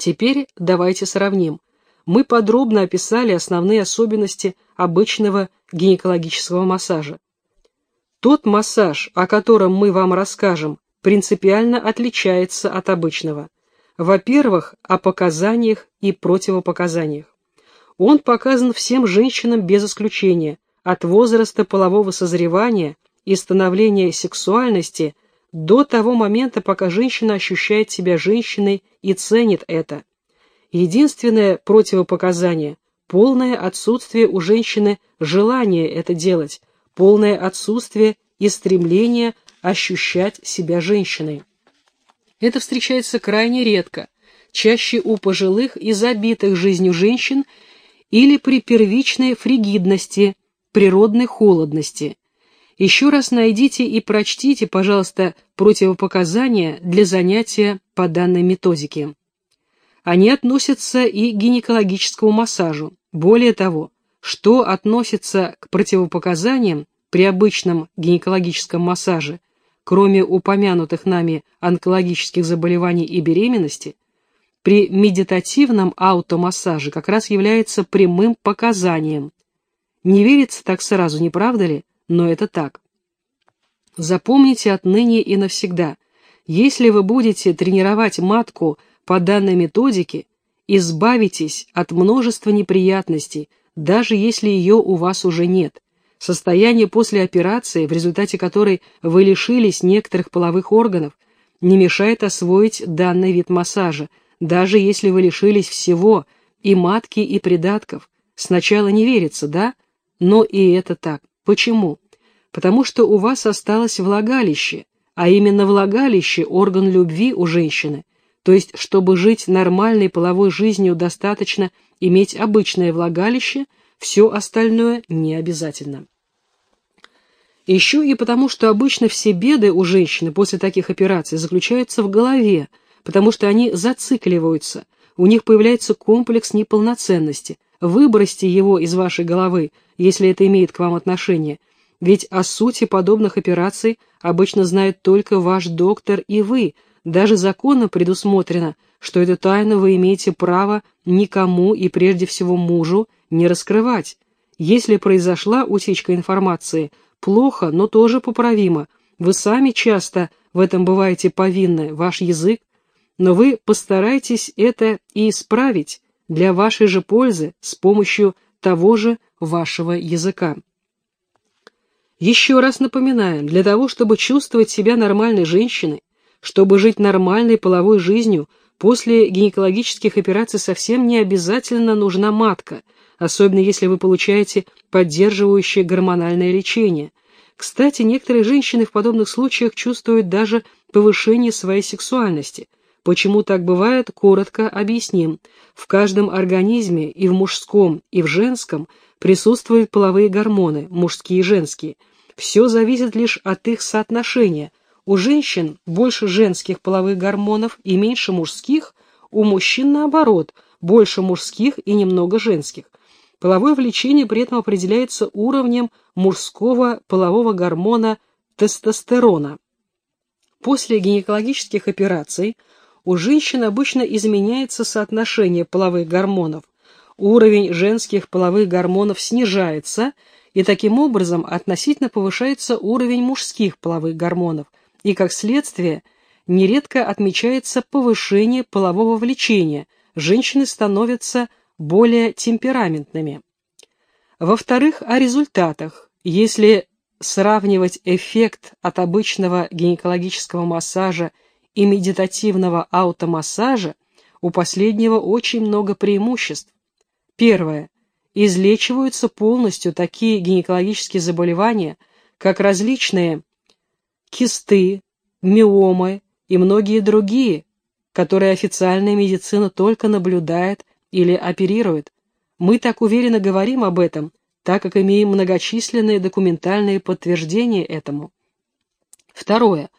Теперь давайте сравним. Мы подробно описали основные особенности обычного гинекологического массажа. Тот массаж, о котором мы вам расскажем, принципиально отличается от обычного. Во-первых, о показаниях и противопоказаниях. Он показан всем женщинам без исключения, от возраста полового созревания и становления сексуальности до того момента, пока женщина ощущает себя женщиной и ценит это. Единственное противопоказание – полное отсутствие у женщины желания это делать, полное отсутствие и стремление ощущать себя женщиной. Это встречается крайне редко, чаще у пожилых и забитых жизнью женщин или при первичной фригидности, природной холодности. Еще раз найдите и прочтите, пожалуйста, противопоказания для занятия по данной методике. Они относятся и к гинекологическому массажу. Более того, что относится к противопоказаниям при обычном гинекологическом массаже, кроме упомянутых нами онкологических заболеваний и беременности, при медитативном аутомассаже как раз является прямым показанием. Не верится так сразу, не правда ли? Но это так. Запомните отныне и навсегда, если вы будете тренировать матку по данной методике, избавитесь от множества неприятностей, даже если ее у вас уже нет. Состояние после операции, в результате которой вы лишились некоторых половых органов, не мешает освоить данный вид массажа, даже если вы лишились всего, и матки, и придатков. Сначала не верится, да? Но и это так. Почему? Потому что у вас осталось влагалище, а именно влагалище – орган любви у женщины. То есть, чтобы жить нормальной половой жизнью, достаточно иметь обычное влагалище, все остальное не обязательно. Еще и потому, что обычно все беды у женщины после таких операций заключаются в голове, потому что они зацикливаются, у них появляется комплекс неполноценности. Выбросьте его из вашей головы, если это имеет к вам отношение, ведь о сути подобных операций обычно знает только ваш доктор и вы, даже законно предусмотрено, что эту тайну вы имеете право никому и прежде всего мужу не раскрывать. Если произошла утечка информации, плохо, но тоже поправимо. Вы сами часто в этом бываете повинны, ваш язык но вы постарайтесь это и исправить для вашей же пользы с помощью того же вашего языка. Еще раз напоминаем, для того, чтобы чувствовать себя нормальной женщиной, чтобы жить нормальной половой жизнью, после гинекологических операций совсем не обязательно нужна матка, особенно если вы получаете поддерживающее гормональное лечение. Кстати, некоторые женщины в подобных случаях чувствуют даже повышение своей сексуальности – Почему так бывает, коротко объясним. В каждом организме, и в мужском, и в женском, присутствуют половые гормоны, мужские и женские. Все зависит лишь от их соотношения. У женщин больше женских половых гормонов и меньше мужских, у мужчин наоборот, больше мужских и немного женских. Половое влечение при этом определяется уровнем мужского полового гормона тестостерона. После гинекологических операций – у женщин обычно изменяется соотношение половых гормонов, уровень женских половых гормонов снижается, и таким образом относительно повышается уровень мужских половых гормонов, и, как следствие, нередко отмечается повышение полового влечения, женщины становятся более темпераментными. Во-вторых, о результатах. Если сравнивать эффект от обычного гинекологического массажа и медитативного аутомассажа у последнего очень много преимуществ. Первое. Излечиваются полностью такие гинекологические заболевания, как различные кисты, миомы и многие другие, которые официальная медицина только наблюдает или оперирует. Мы так уверенно говорим об этом, так как имеем многочисленные документальные подтверждения этому. Второе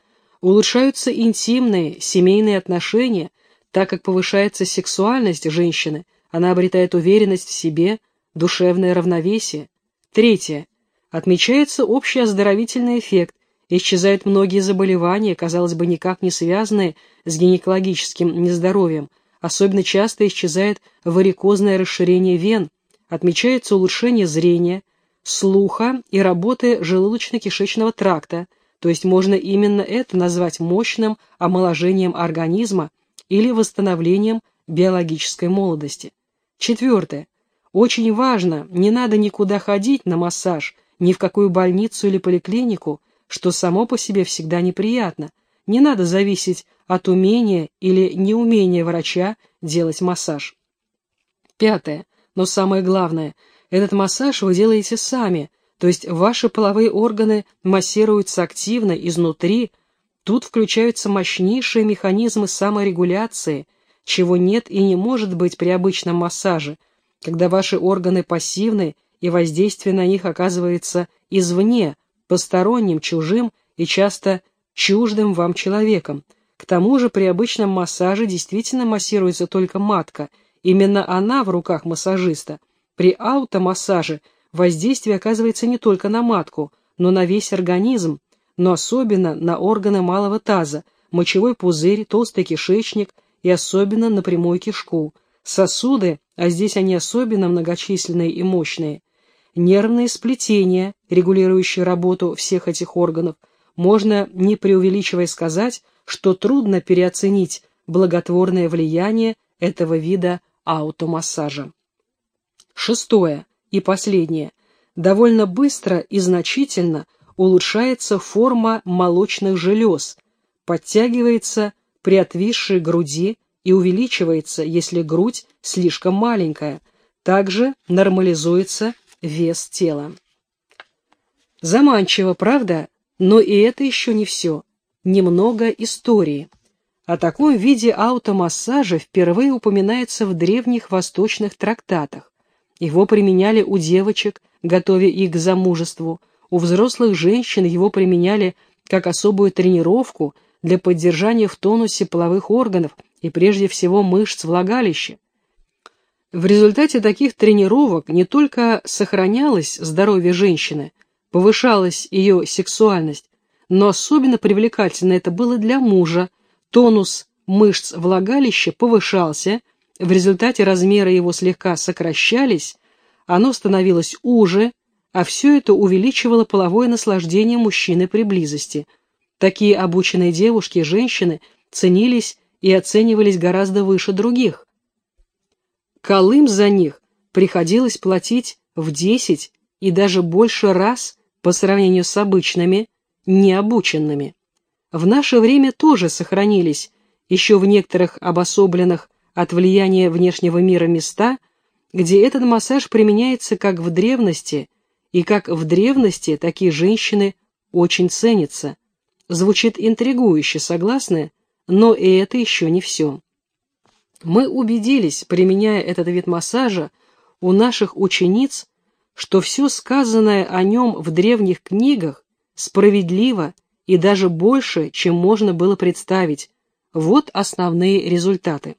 улучшаются интимные, семейные отношения, так как повышается сексуальность женщины, она обретает уверенность в себе, душевное равновесие. Третье. Отмечается общий оздоровительный эффект, исчезают многие заболевания, казалось бы, никак не связанные с гинекологическим нездоровьем, особенно часто исчезает варикозное расширение вен, отмечается улучшение зрения, слуха и работы желудочно-кишечного тракта, то есть можно именно это назвать мощным омоложением организма или восстановлением биологической молодости. Четвертое. Очень важно, не надо никуда ходить на массаж, ни в какую больницу или поликлинику, что само по себе всегда неприятно. Не надо зависеть от умения или неумения врача делать массаж. Пятое, но самое главное, этот массаж вы делаете сами, то есть ваши половые органы массируются активно изнутри, тут включаются мощнейшие механизмы саморегуляции, чего нет и не может быть при обычном массаже, когда ваши органы пассивны и воздействие на них оказывается извне, посторонним, чужим и часто чуждым вам человеком. К тому же при обычном массаже действительно массируется только матка, именно она в руках массажиста. При аутомассаже воздействие оказывается не только на матку, но на весь организм, но особенно на органы малого таза, мочевой пузырь, толстый кишечник и особенно на прямую кишку, сосуды, а здесь они особенно многочисленные и мощные, нервные сплетения, регулирующие работу всех этих органов, можно, не преувеличивая сказать, что трудно переоценить благотворное влияние этого вида аутомассажа. Шестое и последнее. Довольно быстро и значительно улучшается форма молочных желез, подтягивается при отвисшей груди и увеличивается, если грудь слишком маленькая. Также нормализуется вес тела. Заманчиво, правда? Но и это еще не все. Немного истории. О таком виде аутомассажа впервые упоминается в древних восточных трактатах. Его применяли у девочек, готовя их к замужеству, у взрослых женщин его применяли как особую тренировку для поддержания в тонусе половых органов и прежде всего мышц влагалища. В результате таких тренировок не только сохранялось здоровье женщины, повышалась ее сексуальность, но особенно привлекательно это было для мужа. Тонус мышц влагалища повышался, в результате размеры его слегка сокращались, оно становилось уже, а все это увеличивало половое наслаждение мужчины при близости. Такие обученные девушки и женщины ценились и оценивались гораздо выше других. Колым за них приходилось платить в 10 и даже больше раз по сравнению с обычными, необученными. В наше время тоже сохранились, еще в некоторых обособленных от влияния внешнего мира места, где этот массаж применяется как в древности, и как в древности такие женщины очень ценятся. Звучит интригующе, согласны? Но и это еще не все. Мы убедились, применяя этот вид массажа, у наших учениц, что все сказанное о нем в древних книгах справедливо и даже больше, чем можно было представить. Вот основные результаты.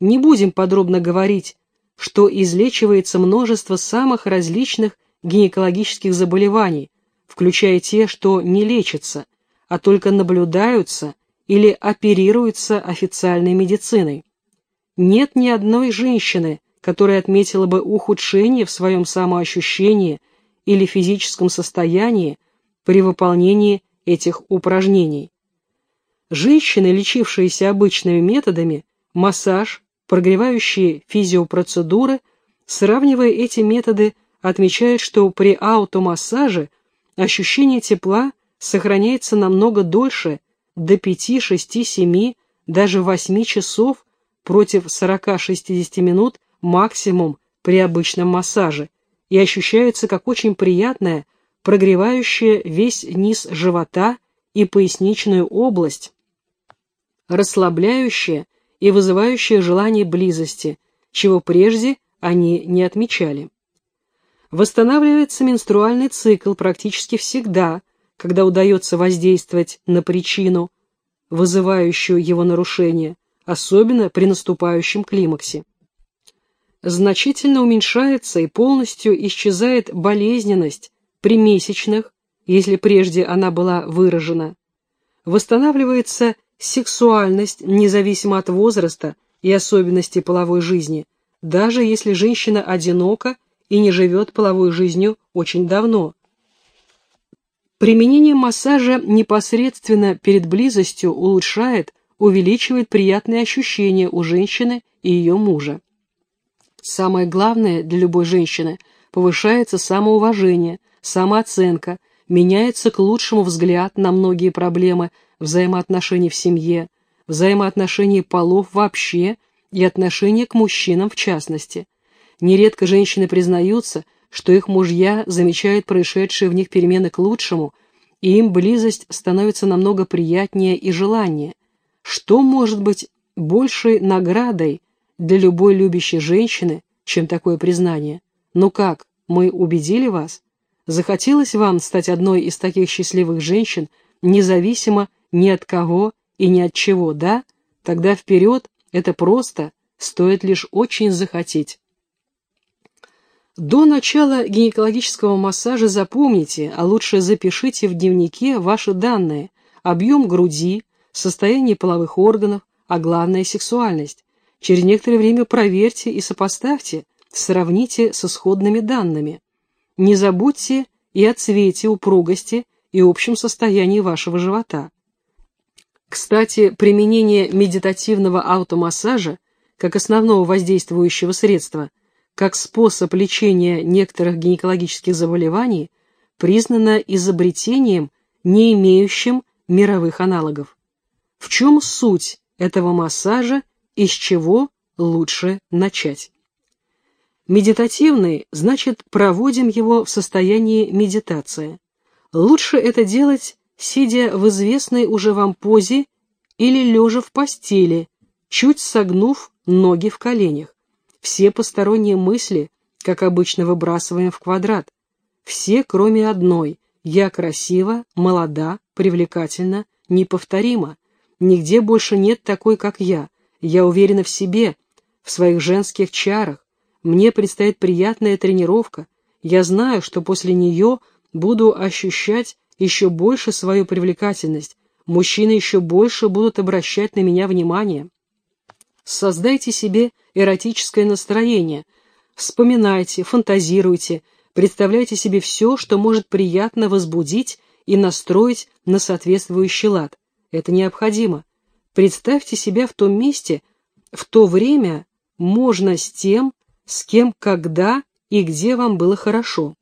Не будем подробно говорить, что излечивается множество самых различных гинекологических заболеваний, включая те, что не лечатся, а только наблюдаются или оперируются официальной медициной. Нет ни одной женщины, которая отметила бы ухудшение в своем самоощущении или физическом состоянии при выполнении этих упражнений. Женщины, лечившиеся обычными методами, массаж, прогревающие физиопроцедуры, сравнивая эти методы, отмечают, что при аутомассаже ощущение тепла сохраняется намного дольше, до 5, 6, 7, даже 8 часов, против 40-60 минут максимум при обычном массаже. И ощущается как очень приятная, прогревающая весь низ живота и поясничную область, расслабляющая и вызывающая желание близости, чего прежде они не отмечали. Восстанавливается менструальный цикл практически всегда, когда удается воздействовать на причину, вызывающую его нарушение, особенно при наступающем климаксе. Значительно уменьшается и полностью исчезает болезненность при месячных, если прежде она была выражена. Восстанавливается сексуальность, независимо от возраста, и особенности половой жизни, даже если женщина одинока и не живет половой жизнью очень давно. Применение массажа непосредственно перед близостью улучшает, увеличивает приятные ощущения у женщины и ее мужа. Самое главное для любой женщины – повышается самоуважение, самооценка, меняется к лучшему взгляд на многие проблемы взаимоотношений в семье, взаимоотношений полов вообще и отношения к мужчинам в частности. Нередко женщины признаются, что их мужья замечают происшедшие в них перемены к лучшему, и им близость становится намного приятнее и желаннее. Что может быть большей наградой для любой любящей женщины, чем такое признание? Ну как, мы убедили вас? Захотелось вам стать одной из таких счастливых женщин, независимо ни от кого и ни от чего, да? Тогда вперед, это просто, стоит лишь очень захотеть. До начала гинекологического массажа запомните, а лучше запишите в дневнике ваши данные, объем груди, состояние половых органов, а главное сексуальность. Через некоторое время проверьте и сопоставьте, сравните с исходными данными. Не забудьте и о цвете, упругости и общем состоянии вашего живота. Кстати, применение медитативного аутомассажа как основного воздействующего средства, как способ лечения некоторых гинекологических заболеваний, признано изобретением, не имеющим мировых аналогов. В чем суть этого массажа и с чего лучше начать? Медитативный значит проводим его в состоянии медитации. Лучше это делать, сидя в известной уже вам позе или лежа в постели, чуть согнув ноги в коленях. Все посторонние мысли, как обычно, выбрасываем в квадрат. Все, кроме одной. Я красива, молода, привлекательна, неповторима. Нигде больше нет такой, как я. Я уверена в себе, в своих женских чарах, мне предстоит приятная тренировка. Я знаю, что после нее буду ощущать еще больше свою привлекательность. Мужчины еще больше будут обращать на меня внимание. Создайте себе эротическое настроение. Вспоминайте, фантазируйте, представляйте себе все, что может приятно возбудить и настроить на соответствующий лад. Это необходимо. Представьте себя в том месте, в то время можно с тем, с кем, когда и где вам было хорошо.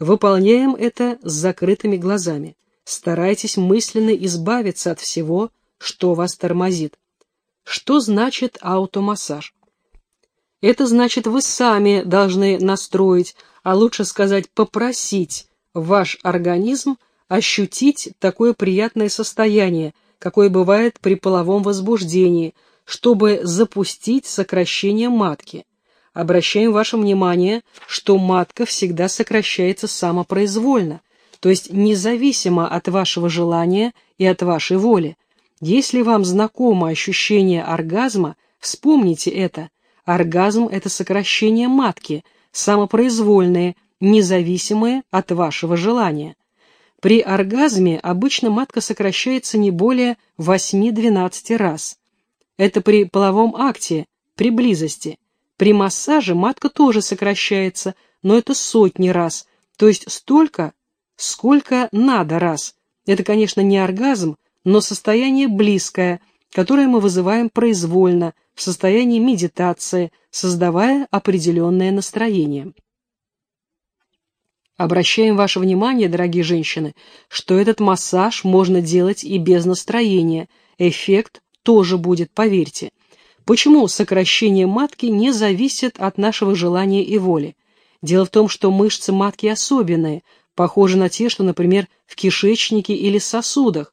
Выполняем это с закрытыми глазами. Старайтесь мысленно избавиться от всего, что вас тормозит. Что значит аутомассаж? Это значит, вы сами должны настроить, а лучше сказать попросить ваш организм ощутить такое приятное состояние, какое бывает при половом возбуждении, чтобы запустить сокращение матки. Обращаем ваше внимание, что матка всегда сокращается самопроизвольно, то есть независимо от вашего желания и от вашей воли. Если вам знакомо ощущение оргазма, вспомните это. Оргазм – это сокращение матки, самопроизвольное, независимое от вашего желания. При оргазме обычно матка сокращается не более 8-12 раз. Это при половом акте, при близости. При массаже матка тоже сокращается, но это сотни раз, то есть столько, сколько надо раз. Это, конечно, не оргазм, но состояние близкое, которое мы вызываем произвольно, в состоянии медитации, создавая определенное настроение. Обращаем ваше внимание, дорогие женщины, что этот массаж можно делать и без настроения, эффект тоже будет, поверьте. Почему сокращение матки не зависит от нашего желания и воли? Дело в том, что мышцы матки особенные, похожи на те, что, например, в кишечнике или сосудах.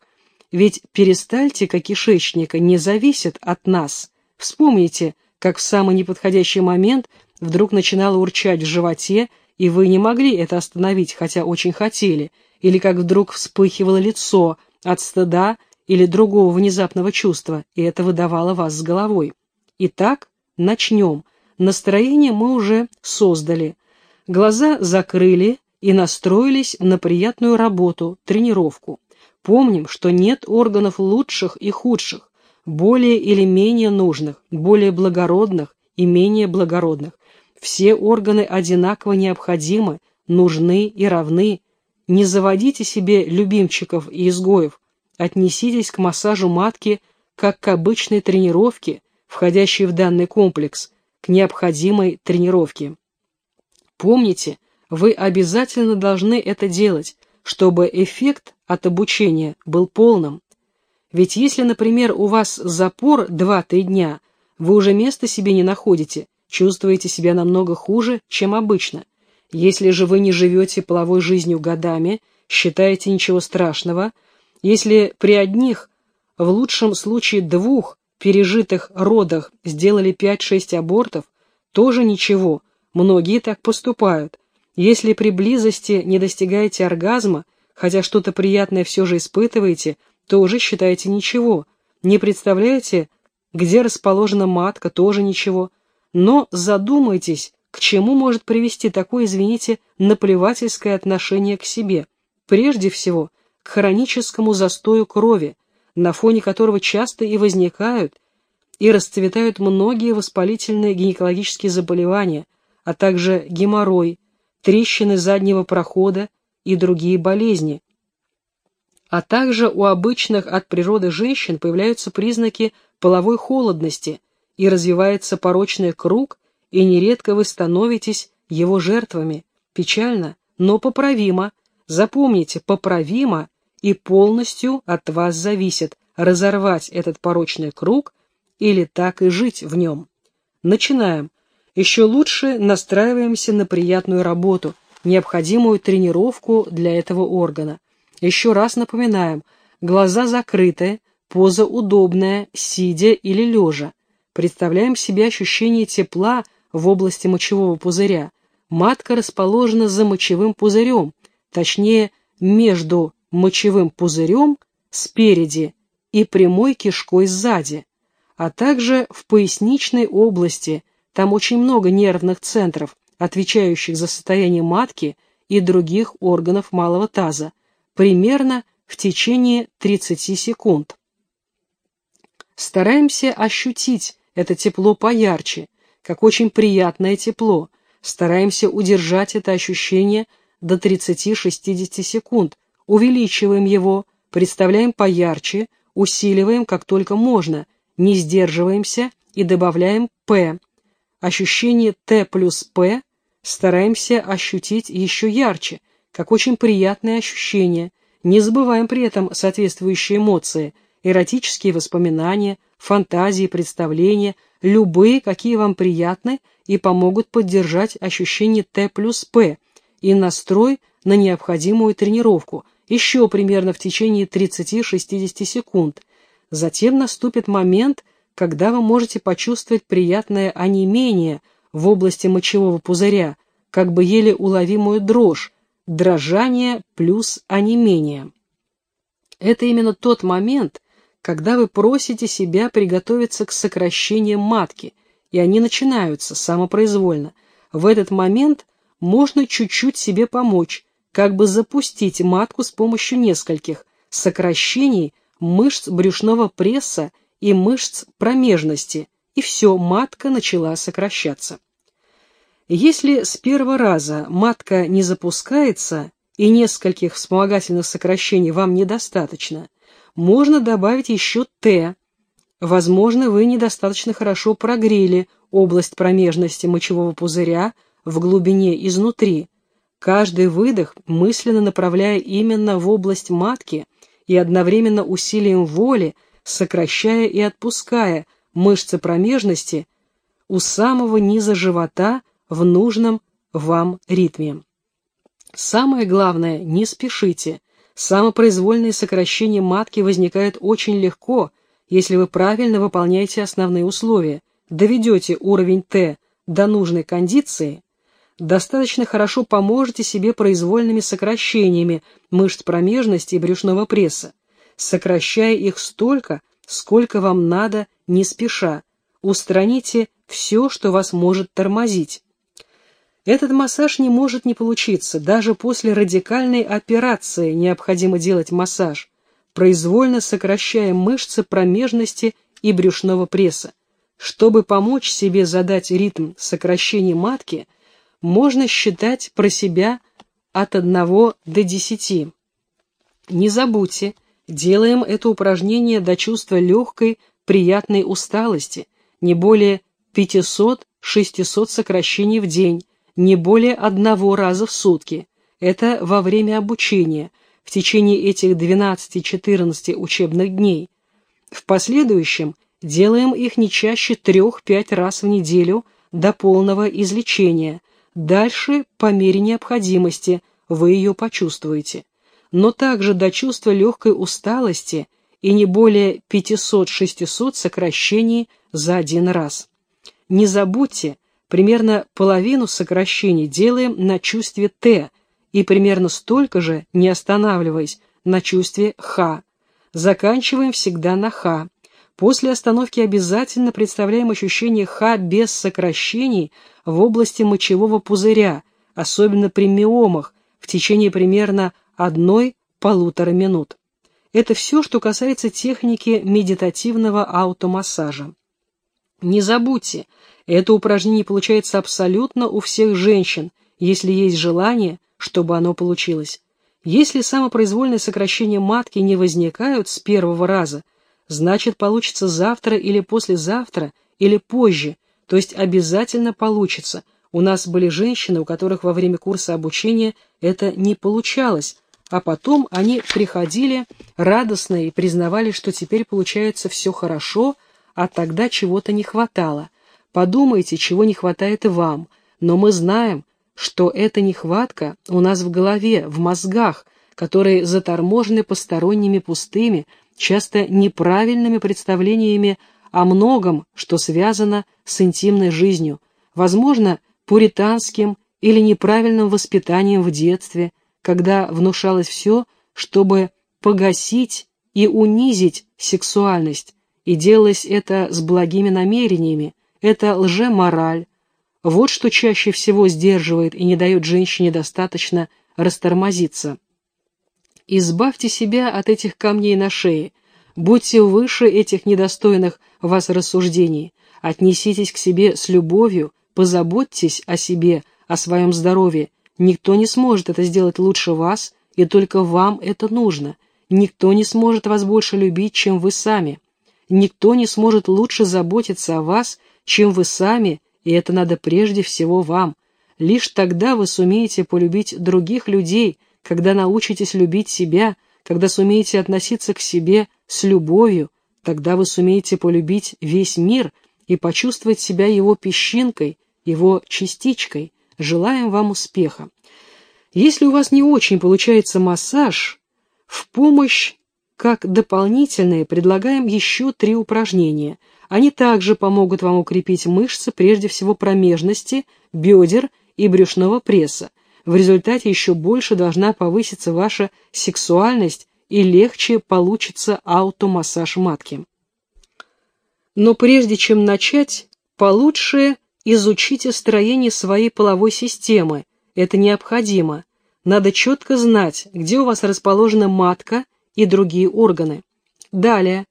Ведь перистальтика кишечника не зависит от нас. Вспомните, как в самый неподходящий момент вдруг начинало урчать в животе, и вы не могли это остановить, хотя очень хотели, или как вдруг вспыхивало лицо от стыда или другого внезапного чувства, и это выдавало вас с головой. Итак, начнем. Настроение мы уже создали. Глаза закрыли и настроились на приятную работу, тренировку. Помним, что нет органов лучших и худших. более или менее нужных, более благородных и менее благородных. Все органы одинаково необходимы, нужны и равны. Не заводите себе любимчиков и изгоев. Отнеситесь к массажу матки как к обычной тренировке, входящей в данный комплекс, к необходимой тренировке. Помните, вы обязательно должны это делать, чтобы эффект от обучения был полным. Ведь если, например, у вас запор 2-3 дня, вы уже места себе не находите, чувствуете себя намного хуже, чем обычно. Если же вы не живете половой жизнью годами, считаете ничего страшного, если при одних, в лучшем случае двух, пережитых родах сделали 5-6 абортов, тоже ничего, многие так поступают. Если при близости не достигаете оргазма, хотя что-то приятное все же испытываете, тоже считаете ничего. Не представляете, где расположена матка, тоже ничего. Но задумайтесь, к чему может привести такое, извините, наплевательское отношение к себе. Прежде всего, к хроническому застою крови, на фоне которого часто и возникают и расцветают многие воспалительные гинекологические заболевания, а также геморрой, трещины заднего прохода и другие болезни. А также у обычных от природы женщин появляются признаки половой холодности и развивается порочный круг, и нередко вы становитесь его жертвами. Печально, но поправимо. Запомните, поправимо и полностью от вас зависит разорвать этот порочный круг или так и жить в нем. Начинаем. Еще лучше настраиваемся на приятную работу, необходимую тренировку для этого органа. Еще раз напоминаем, глаза закрыты, поза удобная, сидя или лежа. Представляем себе ощущение тепла в области мочевого пузыря. Матка расположена за мочевым пузырем, точнее, между мочевым пузырем спереди и прямой кишкой сзади, а также в поясничной области, там очень много нервных центров, отвечающих за состояние матки и других органов малого таза, примерно в течение 30 секунд. Стараемся ощутить это тепло поярче, как очень приятное тепло, стараемся удержать это ощущение до 30-60 секунд, увеличиваем его, представляем поярче, усиливаем как только можно, не сдерживаемся и добавляем «П». Ощущение «Т» плюс «П» стараемся ощутить еще ярче, как очень приятное ощущение, не забываем при этом соответствующие эмоции, эротические воспоминания, фантазии, представления, любые, какие вам приятны и помогут поддержать ощущение Т плюс П и настрой на необходимую тренировку, еще примерно в течение 30-60 секунд. Затем наступит момент, когда вы можете почувствовать приятное онемение в области мочевого пузыря, как бы еле уловимую дрожь, дрожание плюс онемение. Это именно тот момент, когда вы просите себя приготовиться к сокращениям матки, и они начинаются самопроизвольно. В этот момент можно чуть-чуть себе помочь, как бы запустить матку с помощью нескольких сокращений мышц брюшного пресса и мышц промежности, и все, матка начала сокращаться. Если с первого раза матка не запускается и нескольких вспомогательных сокращений вам недостаточно, можно добавить еще Т. Возможно, вы недостаточно хорошо прогрели область промежности мочевого пузыря в глубине изнутри. Каждый выдох, мысленно направляя именно в область матки и одновременно усилием воли, сокращая и отпуская мышцы промежности у самого низа живота в нужном вам ритме. Самое главное, не спешите. Самопроизвольное сокращение матки возникает очень легко, если вы правильно выполняете основные условия, доведете уровень Т до нужной кондиции, достаточно хорошо поможете себе произвольными сокращениями мышц промежности и брюшного пресса, сокращая их столько, сколько вам надо, не спеша, устраните все, что вас может тормозить. Этот массаж не может не получиться. Даже после радикальной операции необходимо делать массаж, произвольно сокращая мышцы промежности и брюшного пресса. Чтобы помочь себе задать ритм сокращения матки, можно считать про себя от 1 до 10. Не забудьте, делаем это упражнение до чувства легкой, приятной усталости, не более 500-600 сокращений в день, не более одного раза в сутки. Это во время обучения, в течение этих 12-14 учебных дней. В последующем делаем их не чаще 3-5 раз в неделю до полного излечения. Дальше, по мере необходимости, вы ее почувствуете. Но также до чувства легкой усталости и не более 500-600 сокращений за один раз. Не забудьте, примерно половину сокращений делаем на чувстве Т и примерно столько же, не останавливаясь, на чувстве Х. Заканчиваем всегда на Х. После остановки обязательно представляем ощущение Х без сокращений в области мочевого пузыря, особенно при миомах, в течение примерно одной-полутора минут. Это все, что касается техники медитативного аутомассажа. Не забудьте, это упражнение получается абсолютно у всех женщин, если есть желание, чтобы оно получилось. Если самопроизвольные сокращения матки не возникают с первого раза, значит получится завтра или послезавтра, или позже, то есть обязательно получится. У нас были женщины, у которых во время курса обучения это не получалось, а потом они приходили радостные и признавали, что теперь получается все хорошо, а тогда чего-то не хватало. Подумайте, чего не хватает и вам, но мы знаем, что эта нехватка у нас в голове, в мозгах, которые заторможены посторонними пустыми, часто неправильными представлениями о многом, что связано с интимной жизнью, возможно, пуританским или неправильным воспитанием в детстве, когда внушалось все, чтобы погасить и унизить сексуальность, и делалось это с благими намерениями, это лжемораль. Вот что чаще всего сдерживает и не дает женщине достаточно растормозиться. Избавьте себя от этих камней на шее, будьте выше этих недостойных вас рассуждений, отнеситесь к себе с любовью, позаботьтесь о себе, о своем здоровье, Никто не сможет это сделать лучше вас, и только вам это нужно. Никто не сможет вас больше любить, чем вы сами. Никто не сможет лучше заботиться о вас, чем вы сами, и это надо прежде всего вам. Лишь тогда вы сумеете полюбить других людей, когда научитесь любить себя, когда сумеете относиться к себе с любовью, тогда вы сумеете полюбить весь мир и почувствовать себя его песчинкой, его частичкой. Желаем вам успеха. Если у вас не очень получается массаж, в помощь как дополнительное предлагаем еще три упражнения. Они также помогут вам укрепить мышцы, прежде всего промежности, бедер и брюшного пресса. В результате еще больше должна повыситься ваша сексуальность и легче получится аутомассаж матки. Но прежде чем начать, получше изучите строение своей половой системы. Это необходимо. Надо четко знать, где у вас расположена матка и другие органы. Далее,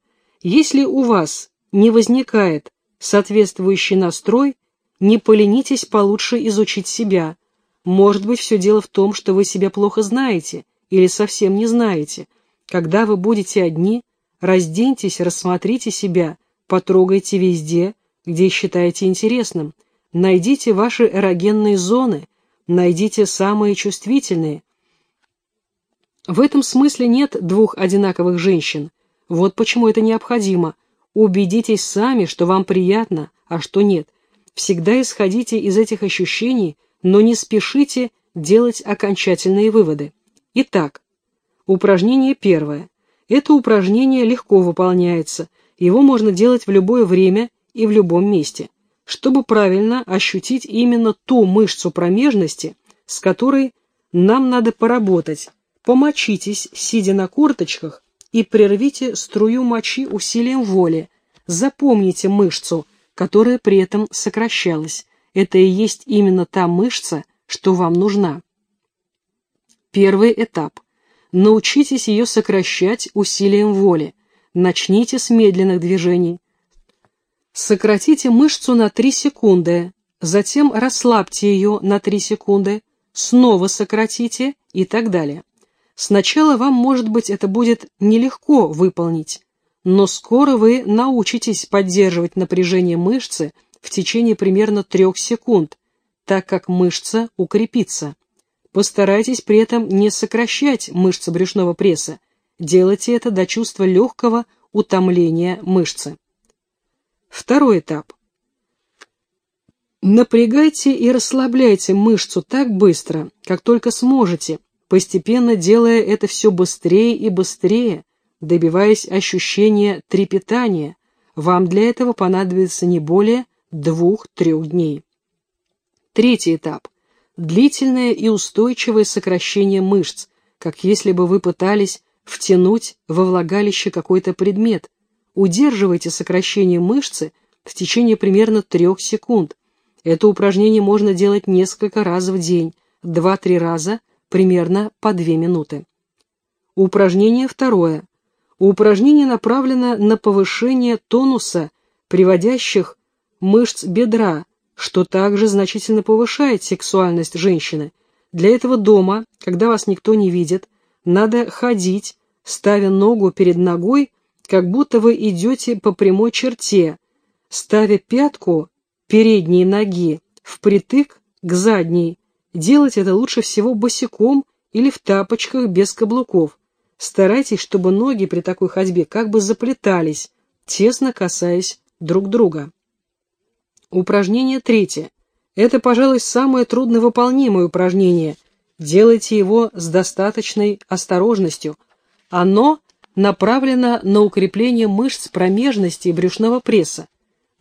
если у вас не возникает соответствующий настрой, не поленитесь получше изучить себя. Может быть, все дело в том, что вы себя плохо знаете или совсем не знаете. Когда вы будете одни, разденьтесь, рассмотрите себя, потрогайте везде, где считаете интересным, Найдите ваши эрогенные зоны, найдите самые чувствительные. В этом смысле нет двух одинаковых женщин. Вот почему это необходимо. Убедитесь сами, что вам приятно, а что нет. Всегда исходите из этих ощущений, но не спешите делать окончательные выводы. Итак, упражнение первое. Это упражнение легко выполняется, его можно делать в любое время и в любом месте чтобы правильно ощутить именно ту мышцу промежности, с которой нам надо поработать. Помочитесь, сидя на корточках, и прервите струю мочи усилием воли. Запомните мышцу, которая при этом сокращалась. Это и есть именно та мышца, что вам нужна. Первый этап. Научитесь ее сокращать усилием воли. Начните с медленных движений. Сократите мышцу на 3 секунды, затем расслабьте ее на 3 секунды, снова сократите и так далее. Сначала вам, может быть, это будет нелегко выполнить, но скоро вы научитесь поддерживать напряжение мышцы в течение примерно 3 секунд, так как мышца укрепится. Постарайтесь при этом не сокращать мышцы брюшного пресса, делайте это до чувства легкого утомления мышцы. Второй этап. Напрягайте и расслабляйте мышцу так быстро, как только сможете, постепенно делая это все быстрее и быстрее, добиваясь ощущения трепетания. Вам для этого понадобится не более двух-трех дней. Третий этап. Длительное и устойчивое сокращение мышц, как если бы вы пытались втянуть во влагалище какой-то предмет, Удерживайте сокращение мышцы в течение примерно 3 секунд. Это упражнение можно делать несколько раз в день, 2-3 раза, примерно по 2 минуты. Упражнение второе. Упражнение направлено на повышение тонуса, приводящих мышц бедра, что также значительно повышает сексуальность женщины. Для этого дома, когда вас никто не видит, надо ходить, ставя ногу перед ногой как будто вы идете по прямой черте, ставя пятку передней ноги впритык к задней. Делать это лучше всего босиком или в тапочках без каблуков. Старайтесь, чтобы ноги при такой ходьбе как бы заплетались, тесно касаясь друг друга. Упражнение третье. Это, пожалуй, самое трудновыполнимое упражнение. Делайте его с достаточной осторожностью. Оно направлена на укрепление мышц промежности и брюшного пресса.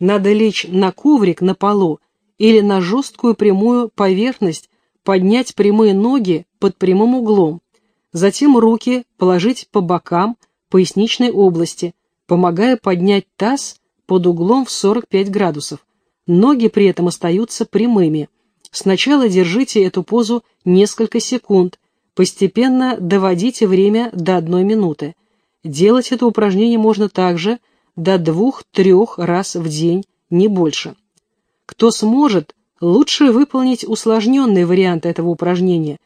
Надо лечь на коврик на полу или на жесткую прямую поверхность, поднять прямые ноги под прямым углом, затем руки положить по бокам поясничной области, помогая поднять таз под углом в 45 градусов. Ноги при этом остаются прямыми. Сначала держите эту позу несколько секунд, постепенно доводите время до одной минуты. Делать это упражнение можно также до двух-трех раз в день, не больше. Кто сможет, лучше выполнить усложненный вариант этого упражнения.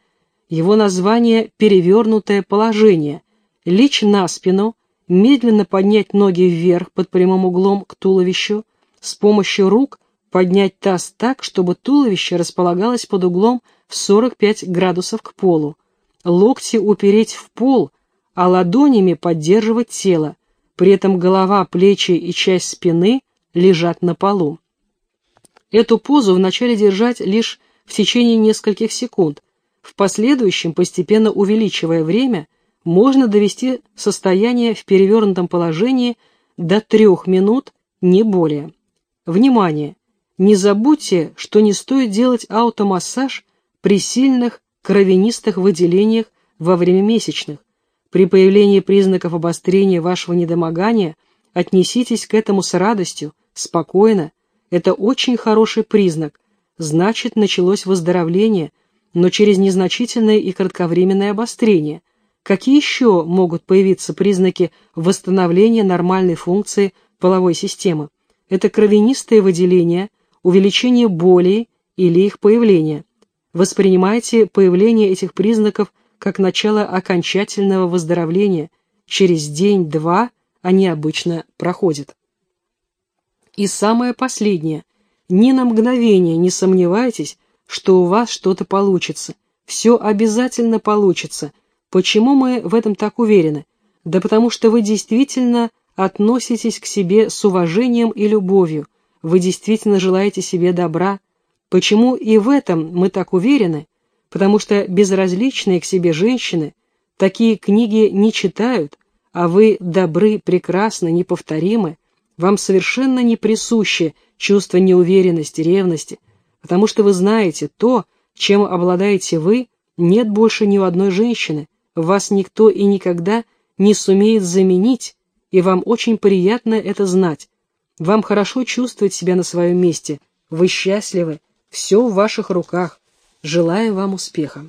Его название «перевернутое положение». Лечь на спину, медленно поднять ноги вверх под прямым углом к туловищу, с помощью рук поднять таз так, чтобы туловище располагалось под углом в 45 градусов к полу. Локти упереть в пол – а ладонями поддерживать тело, при этом голова, плечи и часть спины лежат на полу. Эту позу вначале держать лишь в течение нескольких секунд, в последующем, постепенно увеличивая время, можно довести состояние в перевернутом положении до трех минут, не более. Внимание! Не забудьте, что не стоит делать аутомассаж при сильных кровянистых выделениях во время месячных, при появлении признаков обострения вашего недомогания отнеситесь к этому с радостью, спокойно. Это очень хороший признак. Значит, началось выздоровление, но через незначительное и кратковременное обострение. Какие еще могут появиться признаки восстановления нормальной функции половой системы? Это кровянистые выделения, увеличение боли или их появление. Воспринимайте появление этих признаков как начало окончательного выздоровления, через день-два они обычно проходят. И самое последнее. Ни на мгновение не сомневайтесь, что у вас что-то получится. Все обязательно получится. Почему мы в этом так уверены? Да потому что вы действительно относитесь к себе с уважением и любовью. Вы действительно желаете себе добра. Почему и в этом мы так уверены? потому что безразличные к себе женщины такие книги не читают, а вы добры, прекрасны, неповторимы, вам совершенно не присуще чувство неуверенности, ревности, потому что вы знаете, то, чем обладаете вы, нет больше ни у одной женщины, вас никто и никогда не сумеет заменить, и вам очень приятно это знать. Вам хорошо чувствовать себя на своем месте, вы счастливы, все в ваших руках. Желаю вам успеха.